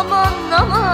Aman aman.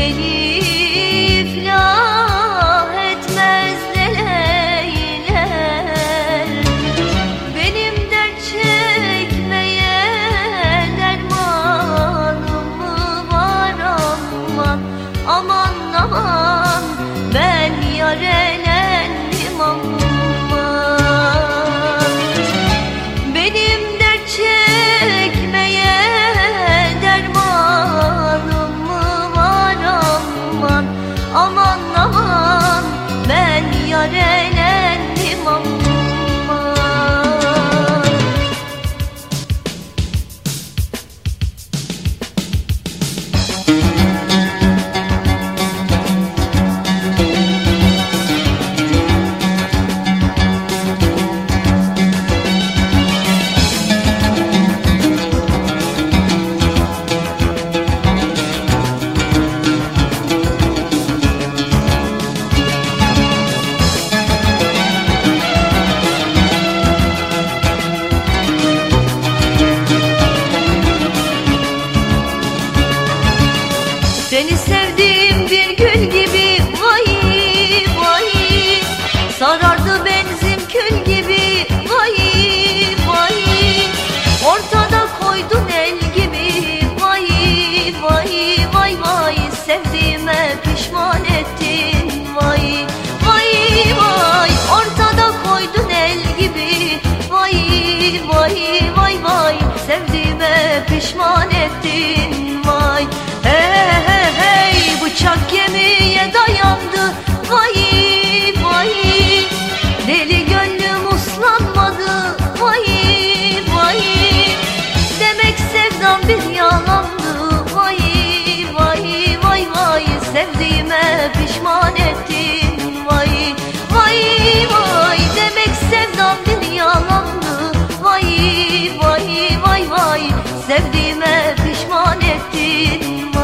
beni Seni sevdiğim bir gül gibi vay vay. Sarardı benzin kül gibi vay vay. Ortada koydun el gibi vay vay vay vay. Sevdiğime pişman ettin vay vay vay. Ortada koydun el gibi vay vay vay vay. Sevdiğime pişman ettin. Uçak gemiye dayandı. Vay vay. Deli gönlüm uslanmadı. Vay vay. Demek sevdam bir yalandı. Vay vay vay vay. Sevdiğime pişman ettin. Vay vay vay. Demek sevdam bir yalandı. Vay vay vay vay. Sevdiğime pişman ettin. Vay.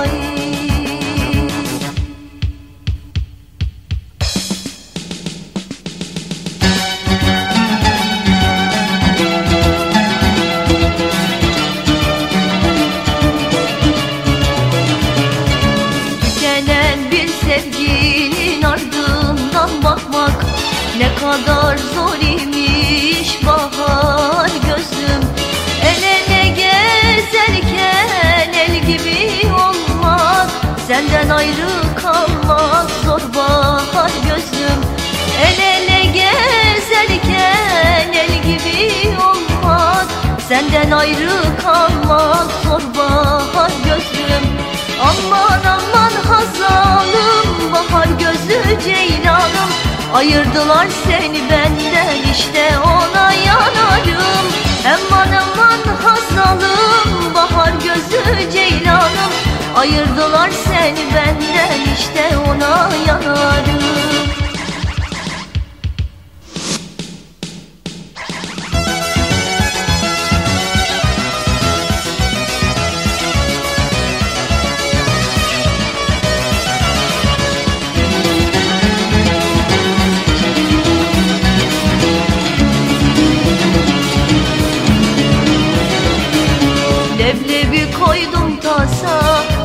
Ne kadar zor imiş bahar gözüm. El ele gezerken el gibi olmak. Senden ayrı kalmak zor bahar gözüm. El ele gezerken el gibi olmak. Senden ayrı kalmak zor bahar gözüm. Aman aman hazanım bahar gözü ceylanım. Ayırdılar seni benden işte ona yanarım Aman aman hazalım bahar gözü ceylanım. Ayırdılar seni benden işte ona yanarım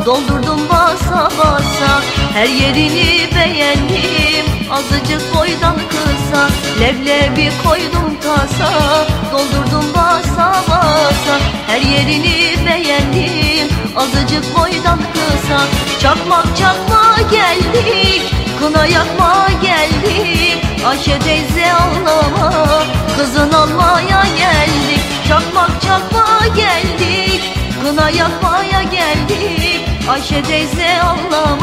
Doldurdum basa basa. Her yerini beğendim Azıcık boydan kısa. Leblebi koydum tasa Doldurdum basa basa. Her yerini beğendim Azıcık boydan kısa. Çakmak çakma geldik Kına yakma geldik. Ayşe teyze ağlama Kızın almaya geldik. Çakmak çakma geldik Kına yakmaya geldik Ayşe teyze ağlama